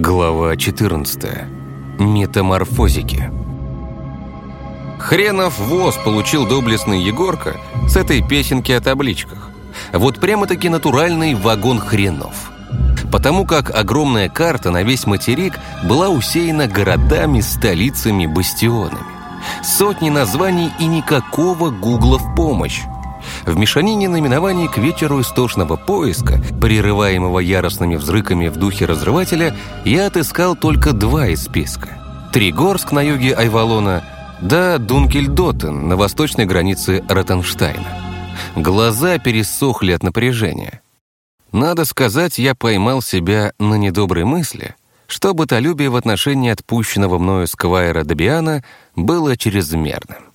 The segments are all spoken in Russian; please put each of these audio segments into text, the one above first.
Глава 14. Метаморфозики. Хренов воз получил доблестный Егорка с этой песенки о табличках. Вот прямо-таки натуральный вагон хренов. Потому как огромная карта на весь материк была усеяна городами, столицами, бастионами. Сотни названий и никакого гугла в помощь. В мешанине наименований к вечеру истошного поиска, прерываемого яростными взрыками в духе разрывателя, я отыскал только два из списка. Тригорск на юге Айвалона, да Дункельдотен на восточной границе Ротенштайна. Глаза пересохли от напряжения. Надо сказать, я поймал себя на недоброй мысли, что бытолюбие в отношении отпущенного мною Сквайра Добиана было чрезмерным.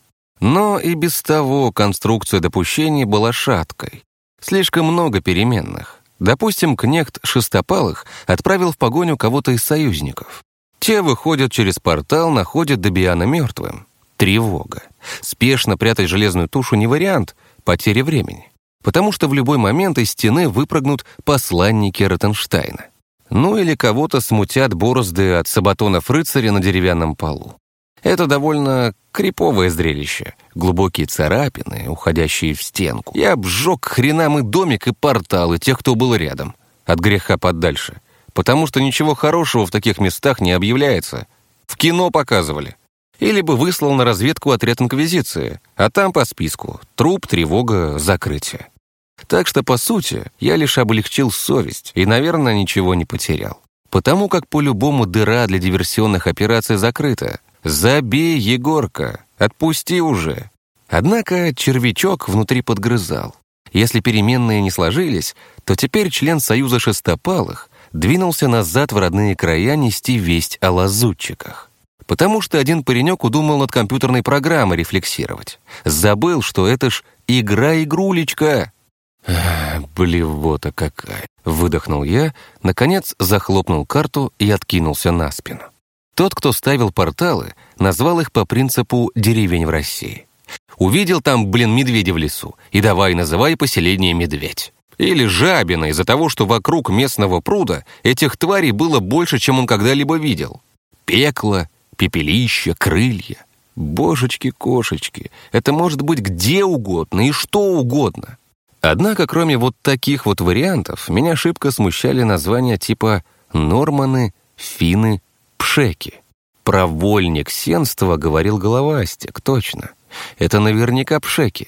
Но и без того конструкция допущений была шаткой. Слишком много переменных. Допустим, кнехт Шестопалых отправил в погоню кого-то из союзников. Те выходят через портал, находят Добиана мертвым. Тревога. Спешно прятать железную тушу не вариант, потеря времени. Потому что в любой момент из стены выпрыгнут посланники Ротенштайна. Ну или кого-то смутят борозды от сабатонов рыцаря на деревянном полу. Это довольно криповое зрелище. Глубокие царапины, уходящие в стенку. Я обжег хренам и домик, и портал, и тех, кто был рядом. От греха подальше. Потому что ничего хорошего в таких местах не объявляется. В кино показывали. Или бы выслал на разведку отряд Инквизиции, а там по списку труп, тревога, закрытие. Так что, по сути, я лишь облегчил совесть и, наверное, ничего не потерял. Потому как по-любому дыра для диверсионных операций закрыта, «Забей, Егорка! Отпусти уже!» Однако червячок внутри подгрызал. Если переменные не сложились, то теперь член Союза Шестопалых двинулся назад в родные края нести весть о лазутчиках. Потому что один паренек удумал над компьютерной программой рефлексировать. Забыл, что это ж игра-игрулечка. «Блевота какая!» — выдохнул я, наконец захлопнул карту и откинулся на спину. Тот, кто ставил порталы, назвал их по принципу «деревень в России». Увидел там, блин, медведя в лесу, и давай называй поселение медведь. Или жабина из-за того, что вокруг местного пруда этих тварей было больше, чем он когда-либо видел. Пекло, пепелище, крылья. Божечки-кошечки, это может быть где угодно и что угодно. Однако, кроме вот таких вот вариантов, меня шибко смущали названия типа «Норманы», «Финны», Пшеки. Про вольник сенства говорил головастик, точно. Это наверняка Пшеки.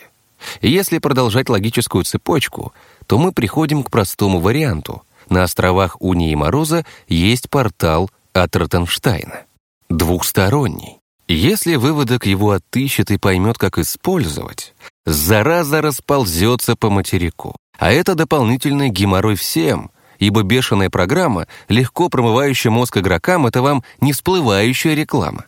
Если продолжать логическую цепочку, то мы приходим к простому варианту. На островах Унии и Мороза есть портал от Ротенштайна. Двухсторонний. Если выводок его отыщет и поймет, как использовать, зараза расползется по материку. А это дополнительный геморрой всем, ибо бешеная программа, легко промывающая мозг игрокам, это вам не всплывающая реклама.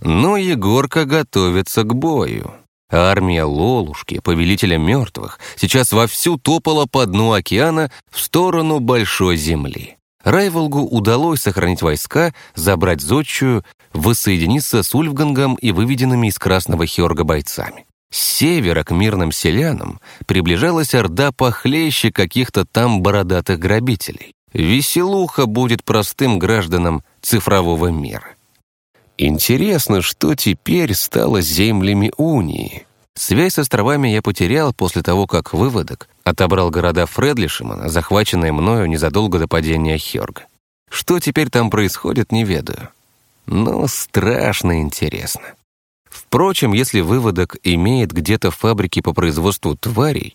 Но Егорка готовится к бою. Армия Лолушки, повелителя мертвых, сейчас вовсю топала по дну океана в сторону Большой Земли. Райволгу удалось сохранить войска, забрать зодчую, воссоединиться с Ульфгангом и выведенными из Красного Хеорга бойцами. С севера к мирным селянам приближалась орда похлеще каких-то там бородатых грабителей. Веселуха будет простым гражданам цифрового мира. Интересно, что теперь стало землями Унии. Связь с островами я потерял после того, как выводок отобрал города Фредлишемана, захваченные мною незадолго до падения Хёрга. Что теперь там происходит, не ведаю. Но страшно интересно. Впрочем, если выводок имеет где-то фабрики по производству тварей,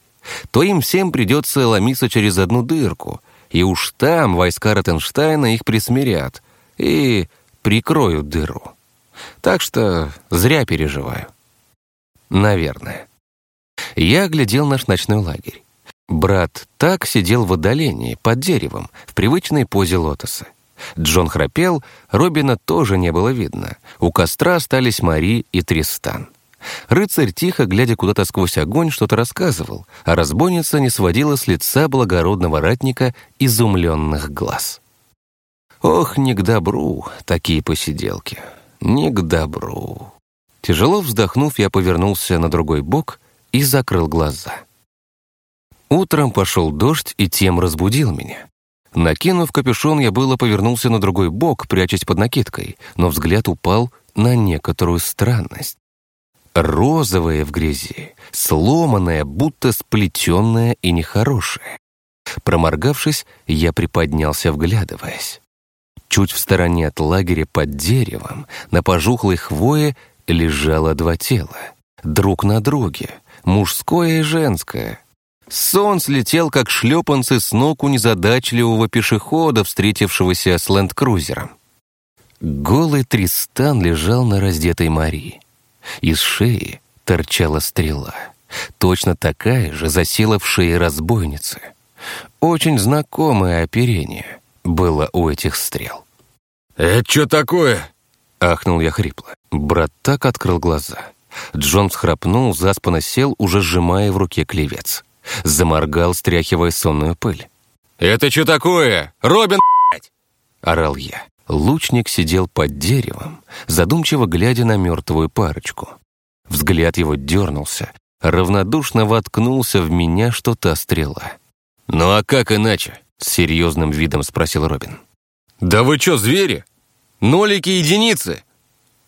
то им всем придется ломиться через одну дырку, и уж там войска Ротенштайна их присмирят и прикроют дыру. Так что зря переживаю. Наверное. Я глядел наш ночной лагерь. Брат так сидел в отдалении, под деревом, в привычной позе лотоса. Джон храпел, Робина тоже не было видно. У костра остались Мари и Тристан. Рыцарь, тихо, глядя куда-то сквозь огонь, что-то рассказывал, а разбойница не сводила с лица благородного ратника изумленных глаз. Ох, не к добру такие посиделки, не к добру. Тяжело вздохнув, я повернулся на другой бок и закрыл глаза. Утром пошел дождь, и тем разбудил меня. Накинув капюшон, я было повернулся на другой бок, прячась под накидкой, но взгляд упал на некоторую странность. Розовое в грязи, сломанное, будто сплетенное и нехорошее. Проморгавшись, я приподнялся, вглядываясь. Чуть в стороне от лагеря под деревом, на пожухлой хвое, лежало два тела. Друг на друге, мужское и женское. Сон слетел, как шлепанцы с ног у незадачливого пешехода, встретившегося с ленд-крузером. Голый Тристан лежал на раздетой Марии. Из шеи торчала стрела. Точно такая же засела в шее разбойницы. Очень знакомое оперение было у этих стрел. «Это что такое?» — ахнул я хрипло. Брат так открыл глаза. Джон всхрапнул, заспанно сел, уже сжимая в руке клевец. Заморгал, стряхивая сонную пыль. «Это что такое? Робин, блядь!» — орал я. Лучник сидел под деревом, задумчиво глядя на мертвую парочку. Взгляд его дернулся, равнодушно воткнулся в меня, что та стрела. «Ну а как иначе?» — с серьезным видом спросил Робин. «Да вы что, звери? Нолики единицы?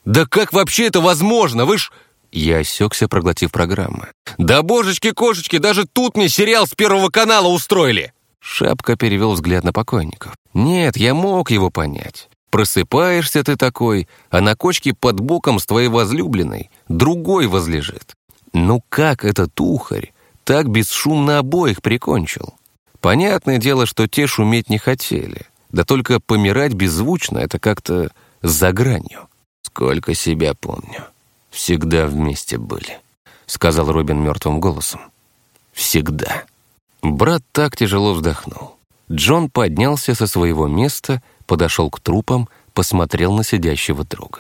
Да как вообще это возможно? Вы ж...» Я осекся, проглотив программы. «Да божечки-кошечки, даже тут мне сериал с Первого канала устроили!» Шапка перевел взгляд на покойников. «Нет, я мог его понять. Просыпаешься ты такой, а на кочке под боком с твоей возлюбленной другой возлежит. Ну как этот ухарь так бесшумно обоих прикончил? Понятное дело, что те шуметь не хотели. Да только помирать беззвучно — это как-то за гранью. Сколько себя помню. Всегда вместе были, — сказал Робин мертвым голосом. Всегда. Брат так тяжело вздохнул. Джон поднялся со своего места, подошел к трупам, посмотрел на сидящего друга.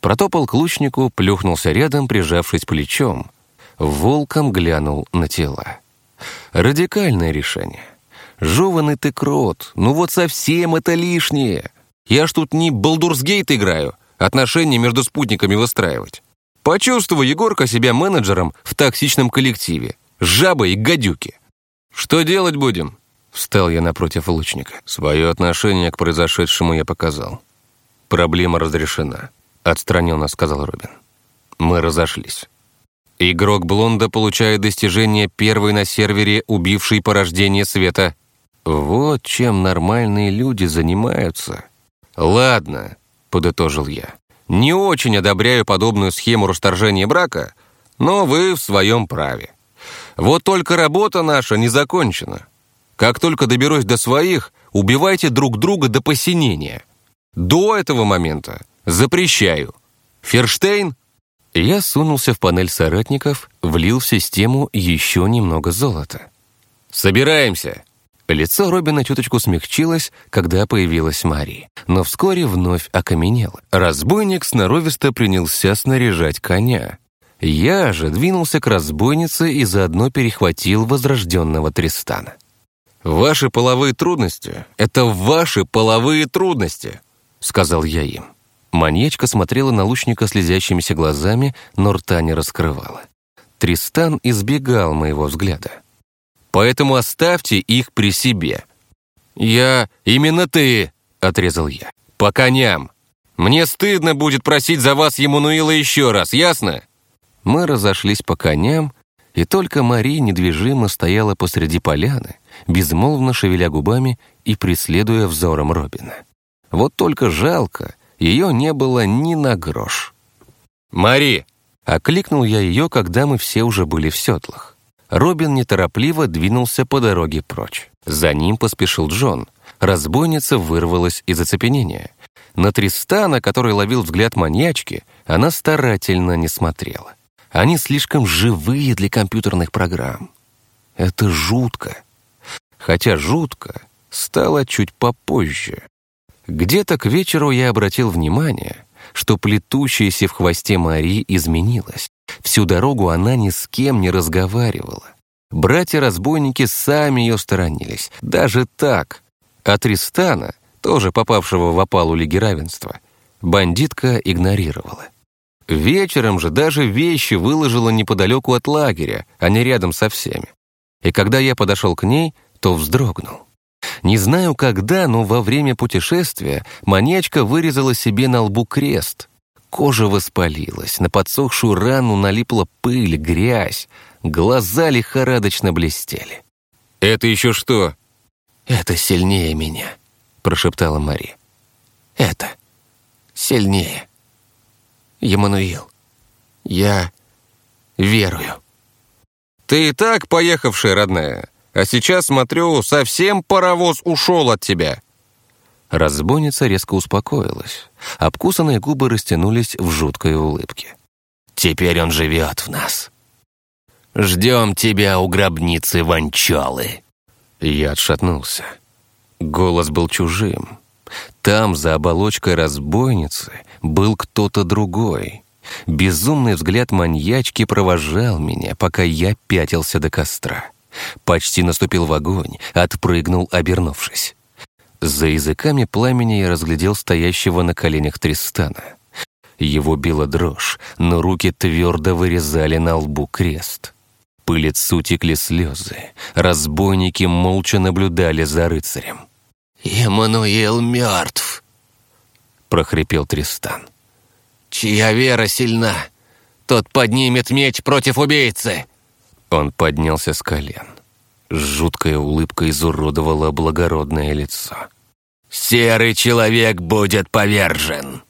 Протопал к лучнику, плюхнулся рядом, прижавшись плечом. Волком глянул на тела. Радикальное решение. Жеванный ты крот, ну вот совсем это лишнее. Я ж тут не Балдурсгейт играю, отношения между спутниками выстраивать. Почувствуй, Егорка, себя менеджером в токсичном коллективе. Жабы и гадюки. Что делать будем? Встал я напротив лучника. Свое отношение к произошедшему я показал. Проблема разрешена. Отстраненно сказал Робин. Мы разошлись. Игрок Блонда получает достижение первой на сервере, убивший порождение света. Вот чем нормальные люди занимаются. Ладно, подытожил я. Не очень одобряю подобную схему расторжения брака, но вы в своем праве. Вот только работа наша не закончена. Как только доберусь до своих, убивайте друг друга до посинения. До этого момента запрещаю. Ферштейн я сунулся в панель соратников, влил в систему еще немного золота. «Собираемся!» Лицо Робина чуточку смягчилось, когда появилась Мари, но вскоре вновь окаменело. Разбойник сноровисто принялся снаряжать коня. Я же двинулся к разбойнице и заодно перехватил возрожденного Тристана. «Ваши половые трудности — это ваши половые трудности», — сказал я им. Маньячка смотрела на лучника слезящимися глазами, но рта не раскрывала. Тристан избегал моего взгляда. «Поэтому оставьте их при себе». «Я... именно ты!» — отрезал я. «По коням! Мне стыдно будет просить за вас Емануила еще раз, ясно?» Мы разошлись по коням, и только Мари недвижимо стояла посреди поляны, безмолвно шевеля губами и преследуя взором Робина. Вот только жалко, ее не было ни на грош. «Мари!» — окликнул я ее, когда мы все уже были в седлах. Робин неторопливо двинулся по дороге прочь. За ним поспешил Джон. Разбойница вырвалась из оцепенения. На Тристана, который ловил взгляд маньячки, она старательно не смотрела. Они слишком живые для компьютерных программ. Это жутко. Хотя жутко стало чуть попозже. Где-то к вечеру я обратил внимание, что плетущаяся в хвосте Мари изменилась. Всю дорогу она ни с кем не разговаривала. Братья-разбойники сами ее сторонились. Даже так. А Тристана, тоже попавшего в опалу Лиги Равенства, бандитка игнорировала. Вечером же даже вещи выложила неподалеку от лагеря, а не рядом со всеми. И когда я подошел к ней, то вздрогнул. Не знаю когда, но во время путешествия маньячка вырезала себе на лбу крест. Кожа воспалилась, на подсохшую рану налипла пыль, грязь, глаза лихорадочно блестели. «Это еще что?» «Это сильнее меня», — прошептала Мари. «Это сильнее. Емануил, я верую». «Ты и так поехавшая, родная, а сейчас, смотрю, совсем паровоз ушел от тебя». Разбойница резко успокоилась. Обкусанные губы растянулись в жуткой улыбке. «Теперь он живет в нас. Ждем тебя у гробницы Ванчалы». Я отшатнулся. Голос был чужим. Там, за оболочкой разбойницы, был кто-то другой. Безумный взгляд маньячки провожал меня, пока я пятился до костра. Почти наступил в огонь, отпрыгнул, обернувшись. За языками пламени я разглядел стоящего на коленях Тристана. Его била дрожь, но руки твердо вырезали на лбу крест. По лицу текли слезы. Разбойники молча наблюдали за рыцарем. «Эммануил мертв!» — прохрипел Тристан. «Чья вера сильна, тот поднимет меч против убийцы!» Он поднялся с колен. Жуткая улыбка изуродовала благородное лицо. «Серый человек будет повержен!»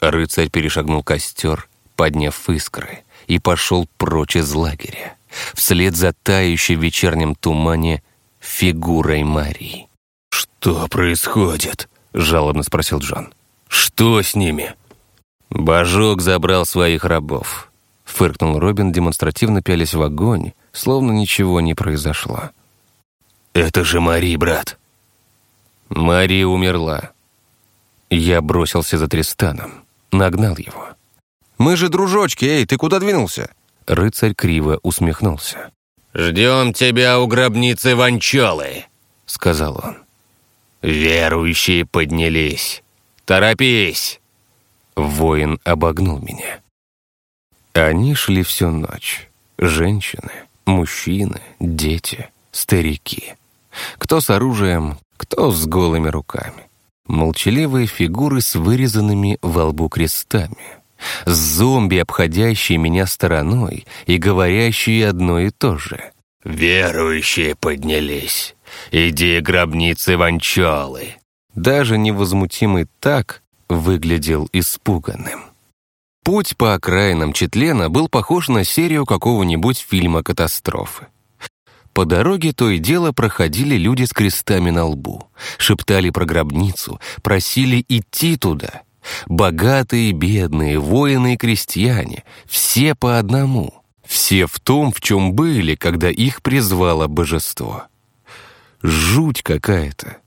Рыцарь перешагнул костер, подняв искры, и пошел прочь из лагеря, вслед за тающей в вечернем тумане фигурой Марии. «Что происходит?» — жалобно спросил Джон. «Что с ними?» «Божок забрал своих рабов», — фыркнул Робин, демонстративно пялись в огонь, словно ничего не произошло. «Это же Мари, брат!» Мари умерла. Я бросился за Тристаном, нагнал его. «Мы же дружочки, эй, ты куда двинулся?» Рыцарь криво усмехнулся. «Ждем тебя у гробницы Ванчолы», — сказал он. «Верующие поднялись. Торопись!» Воин обогнул меня. Они шли всю ночь. Женщины, мужчины, дети, старики. Кто с оружием, кто с голыми руками. Молчаливые фигуры с вырезанными во лбу крестами. Зомби, обходящие меня стороной и говорящие одно и то же. «Верующие поднялись. Иди гробницы Ванчолы». Даже невозмутимый так выглядел испуганным. Путь по окраинам Четлена был похож на серию какого-нибудь фильма катастрофы. По дороге то и дело проходили люди с крестами на лбу, шептали про гробницу, просили идти туда. Богатые бедные, воины и крестьяне, все по одному. Все в том, в чем были, когда их призвало божество. Жуть какая-то.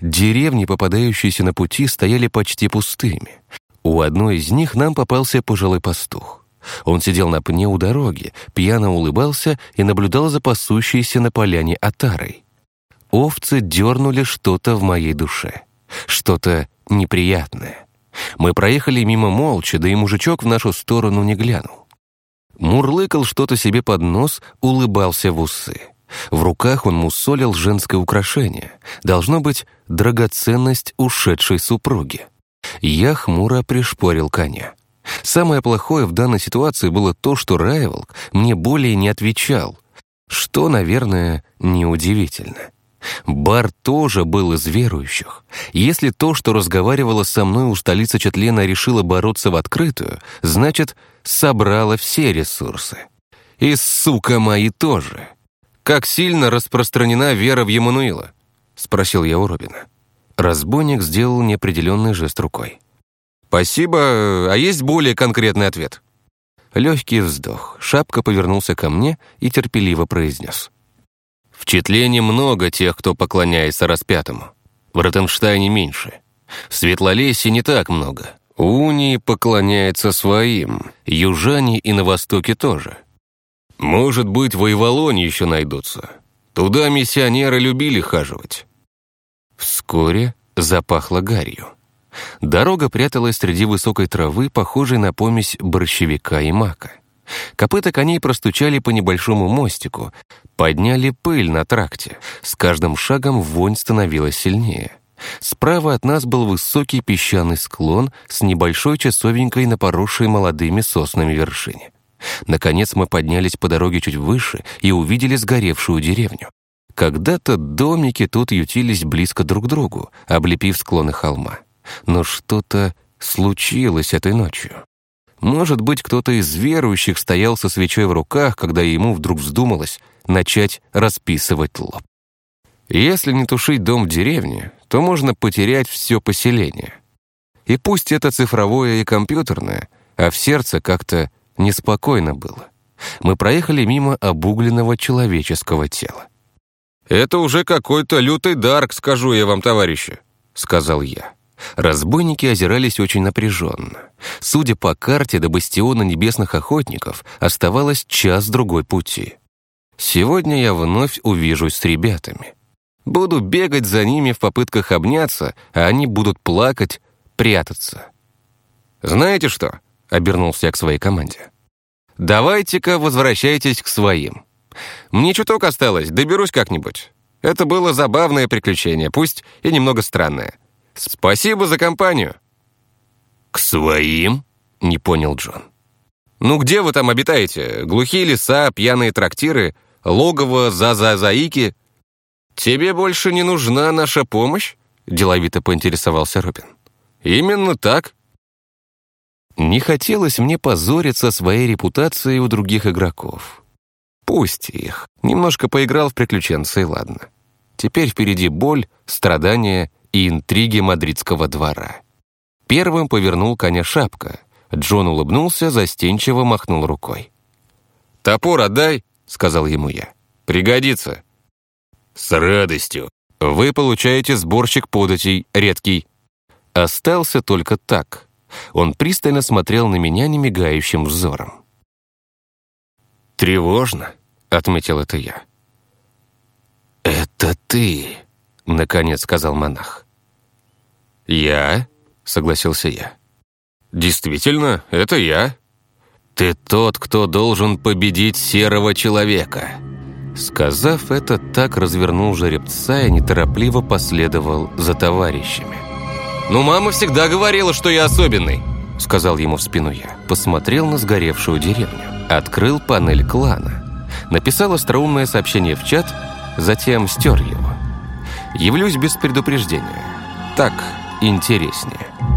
Деревни, попадающиеся на пути, стояли почти пустыми. У одной из них нам попался пожилой пастух. Он сидел на пне у дороги, пьяно улыбался и наблюдал за пасущейся на поляне отарой. Овцы дернули что-то в моей душе. Что-то неприятное. Мы проехали мимо молча, да и мужичок в нашу сторону не глянул. Мурлыкал что-то себе под нос, улыбался в усы. В руках он мусолил женское украшение. Должно быть, драгоценность ушедшей супруги. Я хмуро пришпорил коня. Самое плохое в данной ситуации было то, что Райволк мне более не отвечал, что, наверное, неудивительно. Бар тоже был из верующих. Если то, что разговаривала со мной у столицы Четлена, решила бороться в открытую, значит, собрала все ресурсы. И, сука, мои тоже. «Как сильно распространена вера в Емануила?» — спросил я у Робина. Разбойник сделал неопределенный жест рукой. «Спасибо. А есть более конкретный ответ?» Легкий вздох. Шапка повернулся ко мне и терпеливо произнес. «В Четлене много тех, кто поклоняется распятому. В Ротенштайне меньше. В Светлолесе не так много. Уни поклоняется своим. Южане и на Востоке тоже. Может быть, в Иволоне еще найдутся. Туда миссионеры любили хаживать». Вскоре запахло гарью. Дорога пряталась среди высокой травы, похожей на помесь борщевика и мака. Копыта коней простучали по небольшому мостику, подняли пыль на тракте. С каждым шагом вонь становилась сильнее. Справа от нас был высокий песчаный склон с небольшой часовенькой на поросшей молодыми соснами вершине. Наконец мы поднялись по дороге чуть выше и увидели сгоревшую деревню. Когда-то домики тут ютились близко друг к другу, облепив склоны холма. Но что-то случилось этой ночью. Может быть, кто-то из верующих стоял со свечой в руках, когда ему вдруг вздумалось начать расписывать лоб. Если не тушить дом в деревне, то можно потерять все поселение. И пусть это цифровое и компьютерное, а в сердце как-то неспокойно было. Мы проехали мимо обугленного человеческого тела. «Это уже какой-то лютый дарк, скажу я вам, товарищи», — сказал я. Разбойники озирались очень напряженно. Судя по карте до бастиона небесных охотников, оставалось час-другой пути. Сегодня я вновь увижусь с ребятами. Буду бегать за ними в попытках обняться, а они будут плакать, прятаться. «Знаете что?» — обернулся я к своей команде. «Давайте-ка возвращайтесь к своим. Мне чуток осталось, доберусь как-нибудь. Это было забавное приключение, пусть и немного странное. Спасибо за компанию». «К своим?» — не понял Джон. «Ну где вы там обитаете? Глухие леса, пьяные трактиры, логово за-за-заики?» «Тебе больше не нужна наша помощь?» — деловито поинтересовался Робин. «Именно так». Не хотелось мне позориться своей репутацией у других игроков. Пусть их. Немножко поиграл в приключенцы, и ладно. Теперь впереди боль, страдания и интриги мадридского двора. Первым повернул коня шапка. Джон улыбнулся, застенчиво махнул рукой. «Топор отдай», — сказал ему я. «Пригодится». «С радостью». «Вы получаете сборщик податей, редкий». Остался только так. Он пристально смотрел на меня немигающим взором. «Тревожно», — отметил это я. «Это ты», — наконец сказал монах. «Я?» — согласился я. «Действительно, это я». «Ты тот, кто должен победить серого человека». Сказав это, так развернул жеребца и неторопливо последовал за товарищами. «Ну, мама всегда говорила, что я особенный», — сказал ему в спину я. Посмотрел на сгоревшую деревню. Открыл панель клана. Написал остроумное сообщение в чат, затем стер его. Явлюсь без предупреждения. Так интереснее.